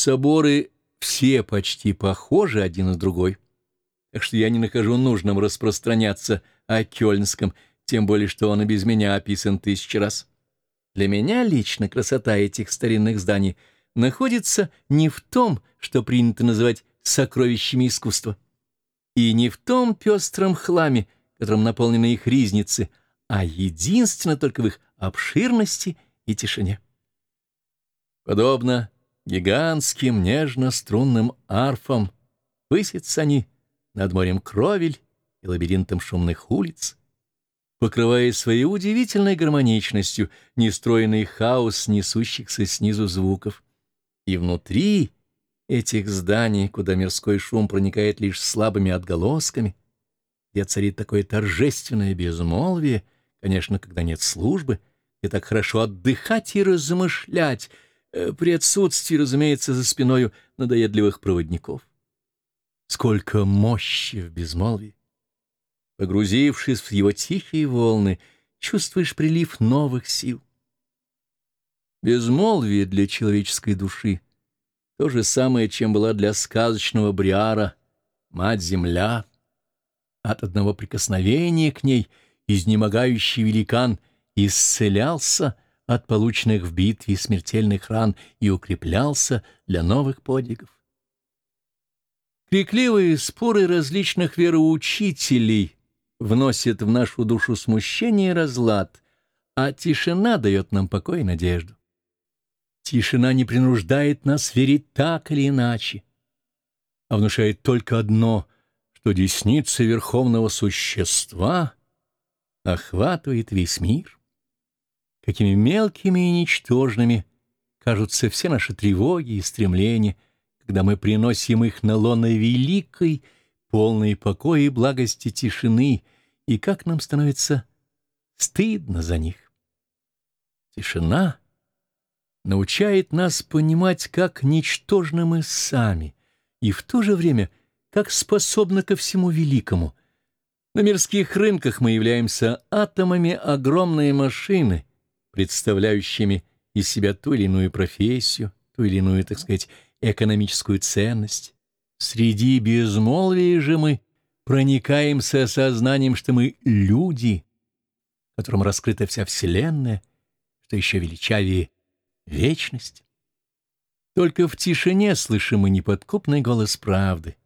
Соборы все почти похожи один на другой, так что я не нахожу нужным распространяться о Кёльнском, тем более что он и без меня описан тысячи раз. Для меня лично красота этих старинных зданий находится не в том, что принято называть сокровищами искусства, и не в том пестром хламе, которым наполнены их ризницы, а единственно только в их обширности и тишине. Подобно гигантским нежно-струнным арфам высятся они над морем кровель и лабиринтом шумных улиц, покрывая своей удивительной гармоничностью нестроенный хаос несущихся снизу звуков. И внутри этих зданий, куда мирской шум проникает лишь слабыми отголосками, где царит такое торжественное безмолвие, конечно, когда нет службы, где так хорошо отдыхать и размышлять, при отсутствии, разумеется, за спиною надоедливых проводников. Сколько мощи в безмолвии! Погрузившись в его тихие волны, чувствуешь прилив новых сил. Безмолвие для человеческой души — то же самое, чем была для сказочного Бриара мать-земля. От одного прикосновения к ней изнемогающий великан исцелялся от полученных в битве смертельных ран и укреплялся для новых подвигов. Крикливые споры различных вероучителей — вносит в нашу душу смущение и разлад, а тишина дает нам покой и надежду. Тишина не принуждает нас верить так или иначе, а внушает только одно, что десница верховного существа охватывает весь мир. Какими мелкими и ничтожными кажутся все наши тревоги и стремления, когда мы приносим их на лоно великой, полной покоя и благости тишины, и как нам становится стыдно за них. Тишина научает нас понимать, как ничтожны мы сами, и в то же время как способны ко всему великому. На мирских рынках мы являемся атомами огромной машины, представляющими из себя ту или иную профессию, ту или иную, так сказать, экономическую ценность. Среди безмолвия же мы проникаемся сознанием, что мы люди, которым раскрыта вся Вселенная, что еще величавее вечность. Только в тишине слышим мы неподкупный голос правды.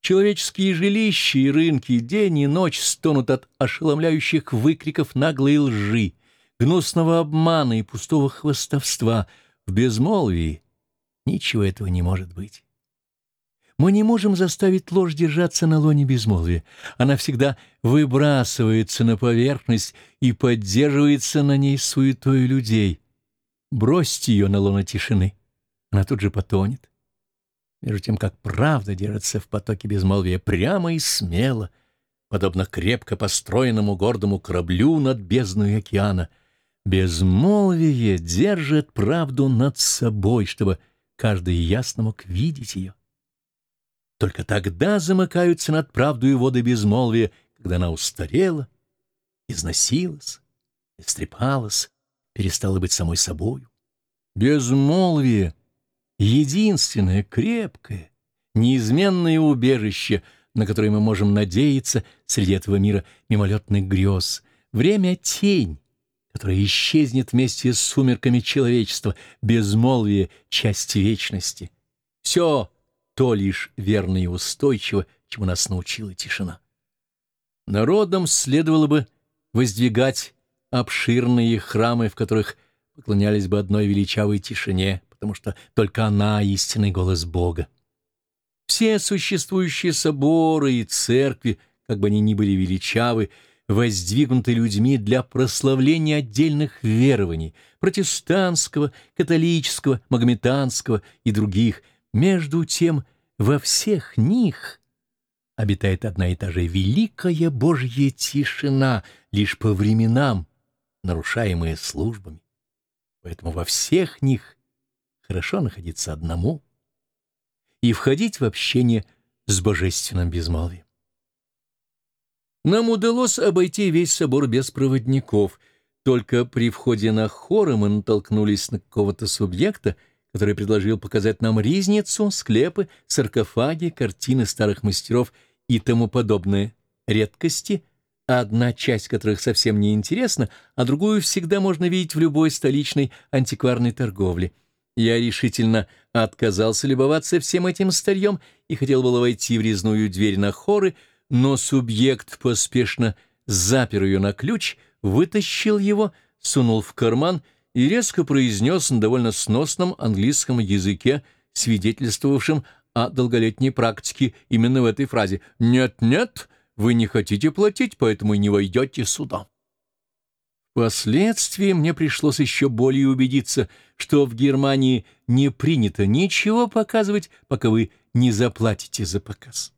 Человеческие жилища и рынки день и ночь стонут от ошеломляющих выкриков наглой лжи, гнусного обмана и пустого хвостовства. В безмолвии ничего этого не может быть. Мы не можем заставить ложь держаться на лоне безмолвия. Она всегда выбрасывается на поверхность и поддерживается на ней суетой людей. Бросьте ее на лоно тишины, она тут же потонет. Между тем, как правда держится в потоке безмолвия прямо и смело, подобно крепко построенному гордому кораблю над бездной океана, безмолвие держит правду над собой, чтобы каждый ясно мог видеть ее. Только тогда замыкаются над правдой воды безмолвия, когда она устарела, износилась, истрепалась, перестала быть самой собою. Безмолвие — единственное крепкое, неизменное убежище, на которое мы можем надеяться среди этого мира мимолетных грез. Время — тень, которая исчезнет вместе с сумерками человечества, безмолвие — часть вечности. Все — то лишь верно и устойчиво, чему нас научила тишина. Народам следовало бы воздвигать обширные храмы, в которых поклонялись бы одной величавой тишине, потому что только она — истинный голос Бога. Все существующие соборы и церкви, как бы они ни были величавы, воздвигнуты людьми для прославления отдельных верований — протестантского, католического, магометанского и других — между тем, во всех них обитает одна и та же великая Божья тишина, лишь по временам, нарушаемая службами. Поэтому во всех них хорошо находиться одному и входить в общение с божественным безмолвием. Нам удалось обойти весь собор без проводников, только при входе на хоры мы натолкнулись на какого-то субъекта, который предложил показать нам ризницу, склепы, саркофаги, картины старых мастеров и тому подобное редкости, одна часть которых совсем не интересна, а другую всегда можно видеть в любой столичной антикварной торговле. Я решительно отказался любоваться всем этим старьем и хотел было войти в резную дверь на хоры, но субъект поспешно запер ее на ключ, вытащил его, сунул в карман и резко произнес на довольно сносном английском языке, свидетельствовавшем о долголетней практике именно в этой фразе «Нет-нет, вы не хотите платить, поэтому не войдете сюда». Впоследствии мне пришлось еще более убедиться, что в Германии не принято ничего показывать, пока вы не заплатите за показ.